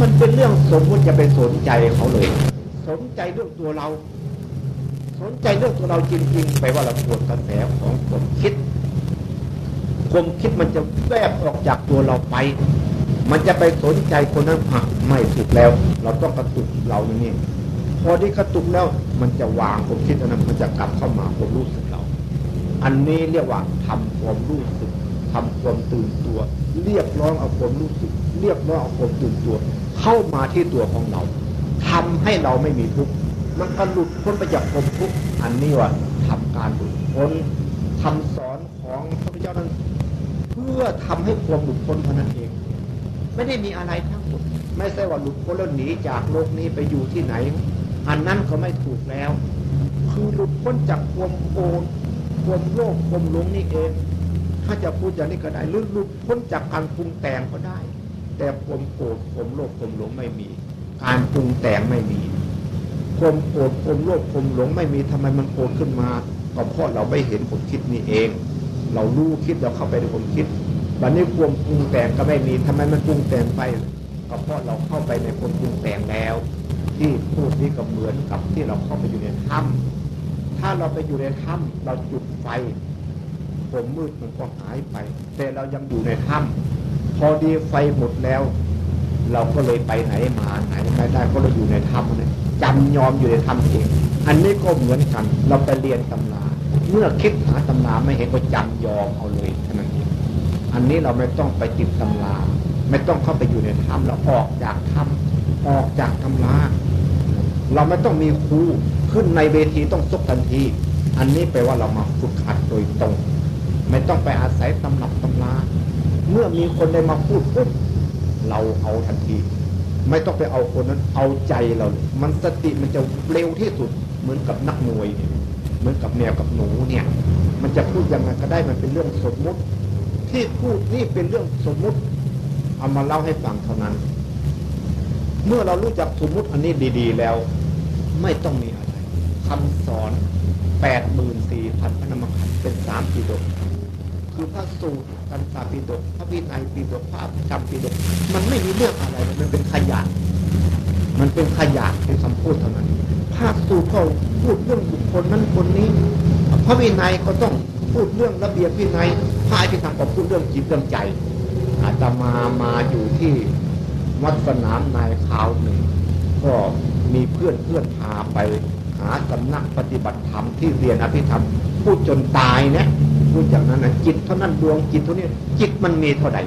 มันเป็นเรื่องสมมติจะไปสนใจเขาเลย สนใจเรื่องตัวเรา สนใจเรื่องตัวเราจริงๆไปว่าเราปวดกระแสของความคิด ความคิดมันจะแวบออกจากตัวเราไป มันจะไปสนใจคนนั้นอะไม่ถูกแล้ว เราต้องกระตุกเราอย่างนี้พอที่กระตุกแล้วมันจะวางความคิดอันนั้นมันจะกลับเข้ามาความรู้สึกเรา อันนี้เรียกว่าทำความรู้สึกทำความตื่นตัว เรียกร้องเอาความรู้สึก เรียกร้องเอาความตื่นตัว เข้ามาที่ตัวของเราทำให้เราไม่มีทุกข์มันก็หลุดพ้นไปจากความทุกข์อันนี้ว่าทำการหลุดพ้นคำสอนของพระพุทธเจ้านั้น พื่อทำให้ความหลุดพ้นเท่านั้นเอง ไม่ได้มีอะไรทั้งหมดไม่ใช่ว่าหลุดพ้นแล้วหนีจากโลกนี้ไปอยู่ที่ไหน อันนั้นก็ไม่ถูกแล้ว คือหลุดพ้นจากความโกรธความโลภความหลงนี่เอง ถ้าจะพูดอย่างนี้ก็ได้หรือหลุดพ้นจากการปรุงแต่งก็ได้ แต่ความโกรธความโลภความหลงไม่มี การปรุงแต่งไม่มีความโกรธความโลภความหลงไม่มีทำไมมันโกรธขึ้นมาก็เพราะเราไม่เห็นความคิดนี่เอง เรารู้คิดเราเข้าไปในความคิด บัดนี้ความปรุงแต่งก็ไม่มีทำไมมันปรุงแต่งไปก็เพราะเราเข้าไปในความปรุงแต่งแล้ว ที่พูดนี้ก็เหมือนกับที่เราเข้าไปอยู่ในถ้ำถ้าเราไปอยู่ในถ้ำเราจุดไฟผมมืดมันก็หายไป แต่เรายังอยู่ในถ้ำพอดีไฟหมดแล้ว เราก็เลยไปไหนมาไหนไม่ได้ก็เราอยู่ในถ้ำนี่จำยอมอยู่ในถ้ำเองอันนี้ก็เหมือนกัน เราไปเรียนตำราเมื่อคิดหาตำราไม่เห็นก็จำยอมเอาเลยเท่านั้นเอันนี้เราไม่ต้องไปติดตำราไม่ต้องเข้าไปอยู่ในถ้ำแล้วออกจากถ้ำออกจากตำราเราไม่ต้องมีครูขึ้นในเวทีต้องซกทันที อันนี้แปลว่าเรามาฝึกหัดโดยตรง ไม่ต้องไปอาศัยตำรับตำราเมื่อมีคนได้มาพูดปุ๊บเราเอาทันที ไม่ต้องไปเอาคนนั้นเอาใจเรามันสติมันจะเร็วที่สุดเหมือนกับนักมวยเนี่ยเหมือนกับแมวกับหนูเนี่ย มันจะพูดยังไงก็ได้มันเป็นเรื่องสมมุติ ที่พูดนี่เป็นเรื่องสมมุติเอามาเล่าให้ฟังเท่านั้น เมื่อเรารู้จักสมมุติอันนี้ดี ๆ แล้ว ไม่ต้องมีอะไรคำสอนแปดหมื่นสี่พันพระนามขันเป็นสามปีดก คือพระสูตรกันตาปีดก พระวินัยปีดกพระจำปีดก มันไม่มีเรื่องอะไร มันเป็นขยะมันเป็นขยะเป็นคำพูดเท่านั้นภาคสูตรเขาพูดเรื่องบุคคลนั้นคนนี้ พระวินัยก็ต้องพูดเรื่องระเบียบวินัย พระอภิธรรมก็พูดเรื่องจิตเรื่องใจ อาตมามาอยู่ที่วัดสนามนายขาวหนึ่ง ก็มีเพื่อนเพื่อนพาไปหาสำนักปฏิบัติธรรมที่เรียนอภิธรรมพูดจนตายเนี่ยพูดอย่างนั้นนะจิตเท่านั้นดวงจิตเท่านี้จิตมันมีเท่าไหร่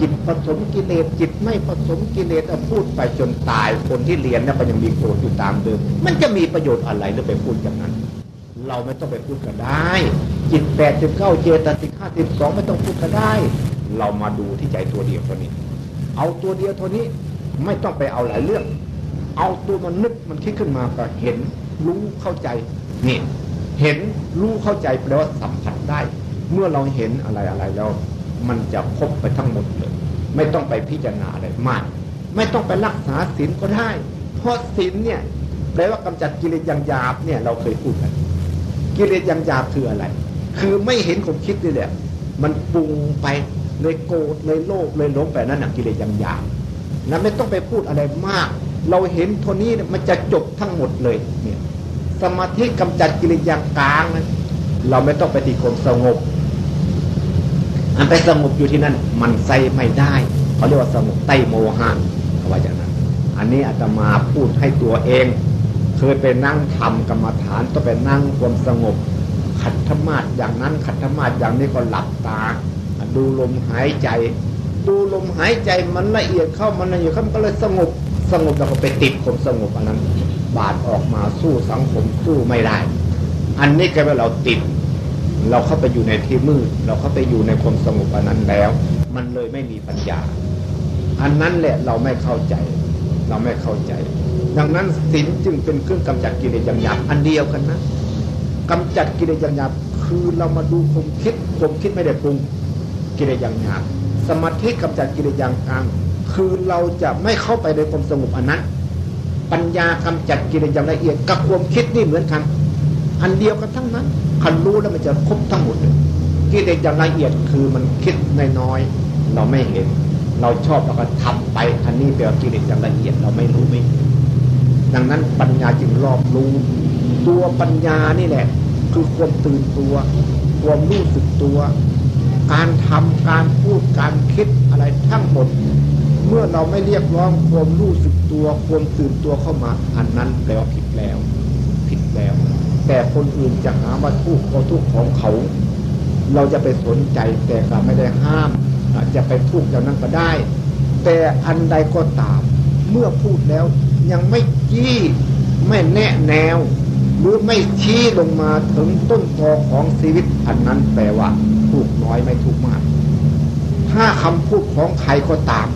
จิตผสมกิเลสจิตไม่ผสมกิเลสพูดไปจนตายคนที่เรียนเนี่ยมันยังมีโกรธอยู่ตามเดิม มันจะมีประโยชน์อะไรหรือไปพูดอย่างนั้น เราไม่ต้องไปพูดก็ได้ จิตแปดสิบเก้าเจตสิกห้าสิบสองไม่ต้องพูดก็ได้ เรามาดูที่ใจตัวเดียวตัวนี้ เอาตัวเดียวตัวนี้ไม่ต้องไปเอาหลายเรื่อง เอาตัวมันนึกมันคิดขึ้นมาก็เห็น รู้เข้าใจนี่เห็นรู้เข้าใจแปลว่าสัมผัสได้ เมื่อเราเห็นอะไรอะไรแล้ว มันจะครบไปทั้งหมดเลย ไม่ต้องไปพิจารณาอะไรมาก ไม่ต้องไปรักษาศีลก็ได้ เพราะศีลเนี่ยแปลว่ากำจัดกิเลสอย่างหยาบเนี่ยเราเคยพูดกันกิเลสอย่างหยาบคืออะไร คือไม่เห็นความคิดนี่แหละ มันปรุงไปเลยโกรธเลยโลภเลยหลงไปนั่นหนักกิเลสอย่างยาบนั้นไม่ต้องไปพูดอะไรมาก เราเห็นทนี้มันจะจบทั้งหมดเลยเนี่ยสมาธิกำจัดกิเลสอย่างกลางนั้นเราไม่ต้องไปตีความสงบ อันไปสงบอยู่ที่นั่น มันใส่ไม่ได้เขาเรียกว่าสงบใต้โมหะเขาว่าอย่างนั้น อันนี้อาตมาพูดให้ตัวเอง เคยไปนั่งทำกรรมฐานต้องไปนั่งความสงบ ขัดธรรมาสอย่างนั้นขัดธรรมาสอย่างนี้ก็หลับตา ดูลมหายใจ ดูลมหายใจมันละเอียดเข้ามันละเอียดเข้ามันก็เลยสงบสงบแล้วก็ไปติดความสงบอันนั้น บาดออกมาสู้สังคมสู้ไม่ได้ อันนี้ก็ว่าเราติด เราเข้าไปอยู่ในที่มืด เราเข้าไปอยู่ในความสงบอันนั้นแล้ว มันเลยไม่มีปัญญา อันนั้นแหละเราไม่เข้าใจ เราไม่เข้าใจ ดังนั้นศีลจึงเป็นเครื่องกำจัดกิเลสอย่างหยาบอันเดียวกันนะ กำจัดกิเลสอย่างหยาบคือเรามาดูความคิดความคิดไม่ได้ปรุงกิเลสอย่างหยาบสมาธิกำจัดกิเลสอย่างกลางคือเราจะไม่เข้าไปในความสงบอันนั้นปัญญากำจัดกิเลสอย่างละเอียดกับความคิดนี่เหมือนกัน อันเดียวกันทั้งนั้นคันรู้แล้วมันจะครบทั้งหมดเลยกิเลสอย่างละเอียดคือมันคิดน้อยๆเราไม่เห็น เราชอบเราก็ทำไป อันนี้แปลว่ากิเลสอย่างละเอียดเราไม่รู้ไม่ดังนั้นปัญญาจึงรอบรู้ ตัวปัญญานี่แหละ คือความตื่นตัว ความรู้สึกตัว การทำการพูดการคิดอะไรทั้งหมด เมื่อเราไม่เรียกร้องความรู้สึกตัว ความตื่นตัวเข้ามา อันนั้นแปลว่าผิดแล้ว ผิดแล้ว แต่คนอื่นจะหาว่าทุกข์ก็ทุกข์ของเขา เราจะไปสนใจแต่ก็ไม่ได้ห้ามจะไปทุกข์อย่างนั้นก็ได้ แต่อันใดก็ตาม เมื่อพูดแล้วยังไม่จี้ไม่แนะแนว หรือไม่ชี้ลงมาถึงต้นตอของชีวิต อันนั้นแปลว่าถูกน้อยไม่ถูกมาก ถ้าคำพูดของใครก็ตาม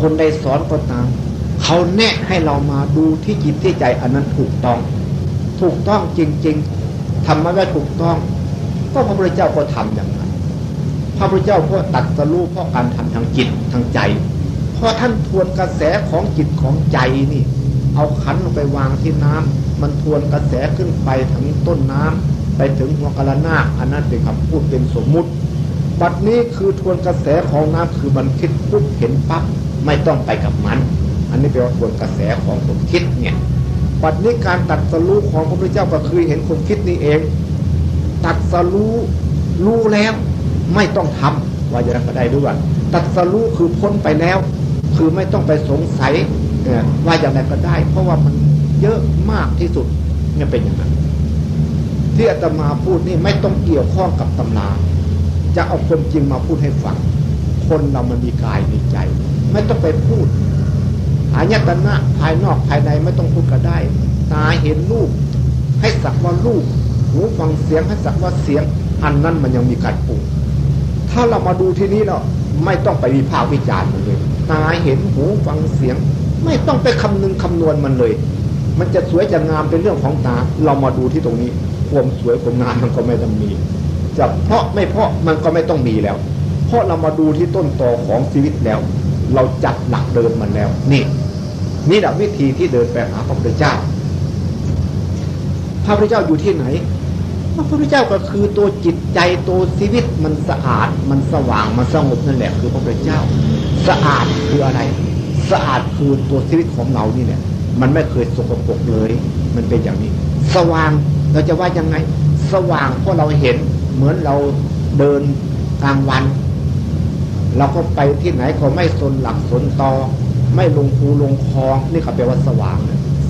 คนใดสอนก็ตาม เขาแนะให้เรามาดูที่จิตที่ใจอันนั้นถูกต้อง ถูกต้องจริง ๆทำมาได้ถูกต้อง ก็พระพุทธเจ้าก็ทำอย่างนั้นพระพุทธเจ้าก็ตัดสรู้เพราะการทำทางจิตทางใจเพราะท่านทวนกระแสของจิตของใจนี่ เอาขันลงไปวางที่น้ำ มันทวนกระแสขึ้นไปถึงต้นน้ำไปถึงหัวกระนาอันนั้นเป็นคำพูดเป็นสมมุติ บัดนี้คือทวนกระแสของน้ำคือมันคิดปุ๊บเห็นปั๊บไม่ต้องไปกับมัน อันนี้แปลว่าทวนกระแสของความคิดเนี่ยบัดนี้การตัดสรู้ของพระพุทธเจ้าก็คือเห็นความคิดนี้เอง ตัดสรู้รู้แล้วไม่ต้องทำว่าจะรับก็ได้ด้วยตัดสรู้คือพ้นไปแล้ว คือไม่ต้องไปสงสัยว่าอย่างไรก็ได้ เพราะว่ามัน เยอะมากที่สุดเนี่ยเป็นอย่างนั้น ที่อาตมาพูดนี่ไม่ต้องเกี่ยวข้องกับตำราจะเอาความจริงมาพูดให้ฟัง คนเรามันมีกายมีใจ ไม่ต้องไปพูดอายตนะภายนอกภายในไม่ต้องพูดก็ได้ ตาเห็นรูป ให้สักว่ารูปหูฟังเสียงให้สักว่าเสียง อันนั้นมันยังมีการปรุงถ้าเรามาดูที่นี้เราไม่ต้องไปวิพากษ์วิจารณ์มันเลย ตาเห็นหูฟังเสียง ไม่ต้องไปคำนึงคำนวณมันเลย มันจะสวยจะงามเป็นเรื่องของตา เรามาดูที่ตรงนี้ความสวยความงามมันก็ไม่ต้องมีจะเพราะไม่เพราะมันก็ไม่ต้องมีแล้ว เพราะเรามาดูที่ต้นตอของชีวิตแล้ว เราจับหลักเดินมันแล้ว นี่นี่แหละวิธีที่เดินไปหาพระพุทธเจ้า พระพุทธเจ้าอยู่ที่ไหน พระพุทธเจ้าก็คือตัวจิตใจตัวชีวิตมันสะอาด มันสว่างมันสงบนั่นแหละคือพระพุทธเจ้า สะอาดคืออะไร สะอาดคือตัวชีวิตของเรานี่เนี่ย มันไม่เคยสกปรกเลย มันเป็นอย่างนี้ สว่างเราจะว่ายังไง สว่างเพราะเราเห็นเหมือนเราเดินกลางวัน เราก็ไปที่ไหนก็ไม่สนหลักสนตอ ไม่ลงคูลงคลองนี่ก็แปลว่าสว่าง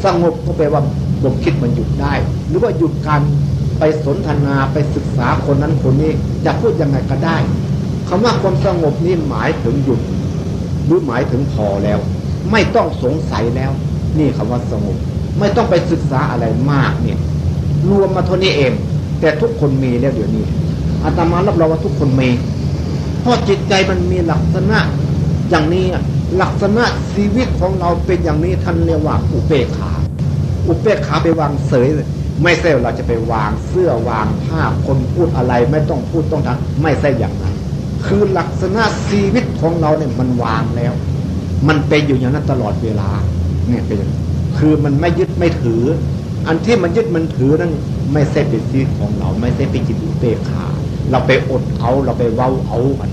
สงบก็แปลว่าลมคิดมันหยุดได้ หรือว่าหยุดการไปสนทนาไปศึกษาคนนั้นคนนี้จะพูดยังไงก็ได้คำว่าความสงบนี่หมายถึงหยุด หรือหมายถึงพอแล้ว ไม่ต้องสงสัยแล้ว นี่คำว่าสงบ ไม่ต้องไปศึกษาอะไรมากเนี่ย รวมมาเท่านี้เอง แต่ทุกคนมีแล้วเดี๋ยวนี้อาตมารับรองว่าทุกคนมีเพราะจิตใจมันมีลักษณะอย่างนี้ลักษณะชีวิตของเราเป็นอย่างนี้ท่านเรียกว่าอุเบกขา อุเบกขาไปวางเสยไม่ใช่เราจะไปวางเสื้อวางผ้าคนพูดอะไรไม่ต้องพูดต้องทำไม่ใช่อย่างนั้น คือลักษณะชีวิตของเราเนี่ยมันวางแล้ว มันเป็นอยู่อย่างนั้นตลอดเวลา เนี่ยเป็นคือมันไม่ยึดไม่ถือ อันที่มันยึดมันถือนั้นไม่ใช่เป็นชีวิตของเรา ไม่ใช่เป็นจิตอุเบกขาเราไปอดเอาเราไปเว้าเอามัน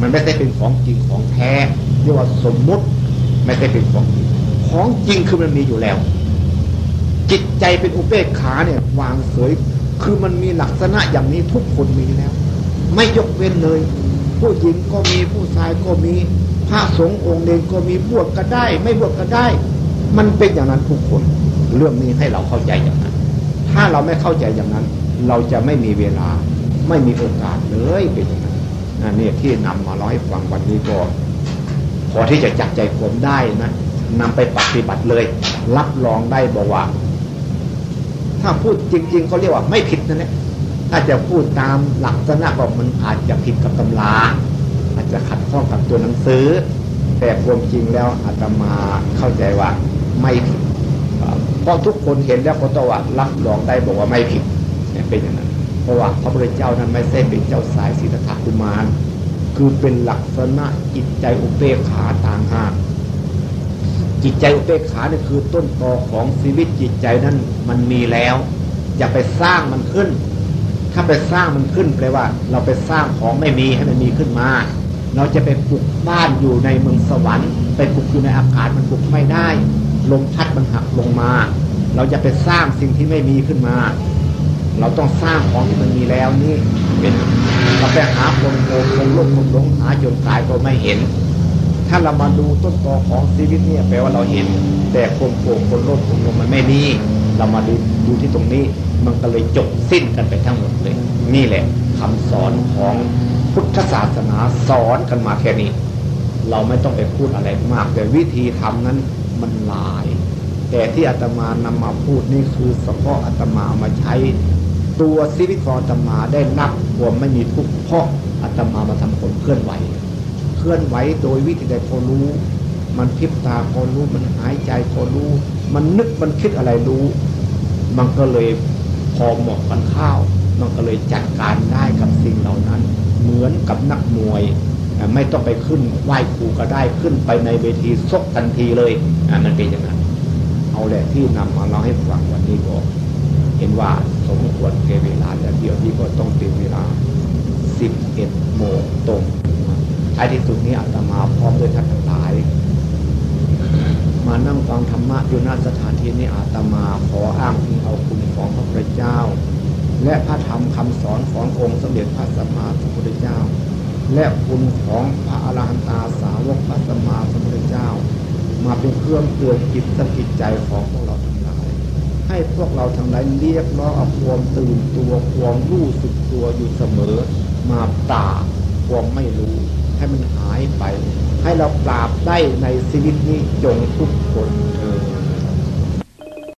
มันไม่ใช่เป็นของจริงของแท้เรียกว่าสมมุติไม่ใช่เป็นของจริงของจริงคือมันมีอยู่แล้ว จิตใจเป็นอุเบกขาเนี่ยวางเสยคือมันมีลักษณะอย่างนี้ทุกคนมีแล้ว ไม่ยกเว้นเลย ผู้หญิงก็มีผู้ชายก็มีพระสงฆ์องค์เองก็มีบวชก็ได้ ไม่บวชก็ได้ มันเป็นอย่างนั้นทุกคน เรื่องนี้ให้เราเข้าใจอย่างนั้น ถ้าเราไม่เข้าใจอย่างนั้น เราจะไม่มีเวลาไม่มีโอกาสเลยเป็นอย่างนั้นนี่ที่นำมาเล่าให้ฟังวันนี้ก็พอที่จะจับใจผมได้นะนำไปปฏิบัติเลย รับรองได้บอกว่า ถ้าพูดจริง ๆเขาเรียกว่าไม่ผิดนั่นแหละถ้าจะพูดตามหลักษณะก็มันอาจจะผิดกับตำราอาจจะขัดข้องกับตัวหนังสือ แต่ความจริงแล้วอาตมาเข้าใจว่า ไม่ผิดเพราะทุกคนเห็นแล้วก็ต้องว่ารับรองได้บอกว่าไม่ผิดเนี่ยเป็นอย่างนั้น เพราะว่าพระพุทธเจ้านั้นไม่ใช่เป็นเจ้าสายศีรษะกุมาร คือเป็นลักษณะจิตใจอุเบกขาต่างหากจิตใจอุเบกขาเนี่ยคือต้นตอของชีวิตจิตใจนั้นมันมีแล้ว อย่าไปสร้างมันขึ้น ถ้าไปสร้างมันขึ้นแปลว่า เราไปสร้างของไม่มีให้มันมีขึ้นมา เราจะไปปลูกบ้านอยู่ในเมืองสวรรค์ ไปปลูกอยู่ในอากาศมันปลูกไม่ได้ ลมพัดมันหักลงมา เราจะไปสร้างสิ่งที่ไม่มีขึ้นมา เราต้องสร้างของที่มันมีแล้วนี่เป็นเราไปหาคนโกงคนโลภคนหลงหาจนตายก็ไม่เห็น ถ้าเรามาดูต้นตอของชีวิตเนี่ยแปลว่าเราเห็น แต่คนโกงคนโลภคนหลงมันไม่มี เรามาดูดูที่ตรงนี้มันก็เลยจบสิ้นกันไปทั้งหมดเลย นี่แหละคำสอนของพุทธศาสนาสอนกันมาแค่นี้ เราไม่ต้องไปพูดอะไรมาก แต่วิธีทำนั้น มันหลาย แต่ที่อาตมานำมาพูดนี่คือเฉพาะอาตมามาใช้ ตัวชีวิตของอาตมาได้นับความไม่มีทุกข์เพราะอาตมามาทำผลเคลื่อนไหว เคลื่อนไหวโดยวิธีใดก็รู้ มันพิบตาก็รู้มันหายใจก็รู้ มันนึกมันคิดอะไรรู้ มันก็เลยพอเหมาะกันข้าว มันก็เลยจัดการได้กับสิ่งเหล่านั้น เหมือนกับนักมวย ไม่ต้องไปขึ้นไหว้ครูก็ได้ขึ้นไปในเวทีซกทันทีเลยมันเป็นอย่างนั้น เอาแหละที่นำมาเล่าให้ฟังวันนี้ก็เห็นว่าสมควรเกเวลาแล้วเดี๋ยวนี้ก็ต้องเต็มเวลา 11โมงตรงท้ายที่สุดนี้อาตมาพร้อมด้วยท่านทั้งหลาย มานั่งฟังธรรมะอยู่ณสถานที่นี้อาตมาขออ้างอิงเอาคุณของพระพุทธเจ้า และพระธรรมคำสอนขององค์สมเด็จพระสัมมาสัมพุทธเจ้า และคุณของพระอรหันตาสาวกพระสัมมาสัมพุทธเจ้า มาเป็นเครื่องเตือนจิตสกิจใจของพวกเราทั้งหลาย ให้พวกเราทั้งหลายเรียกร้องเอาความตื่นตัวความรู้สึกตัวอยู่เสมอ มาปราความไม่รู้ให้มันหายไป ให้เราปราบได้ในชีวิตนี้จงทุกคนเถิด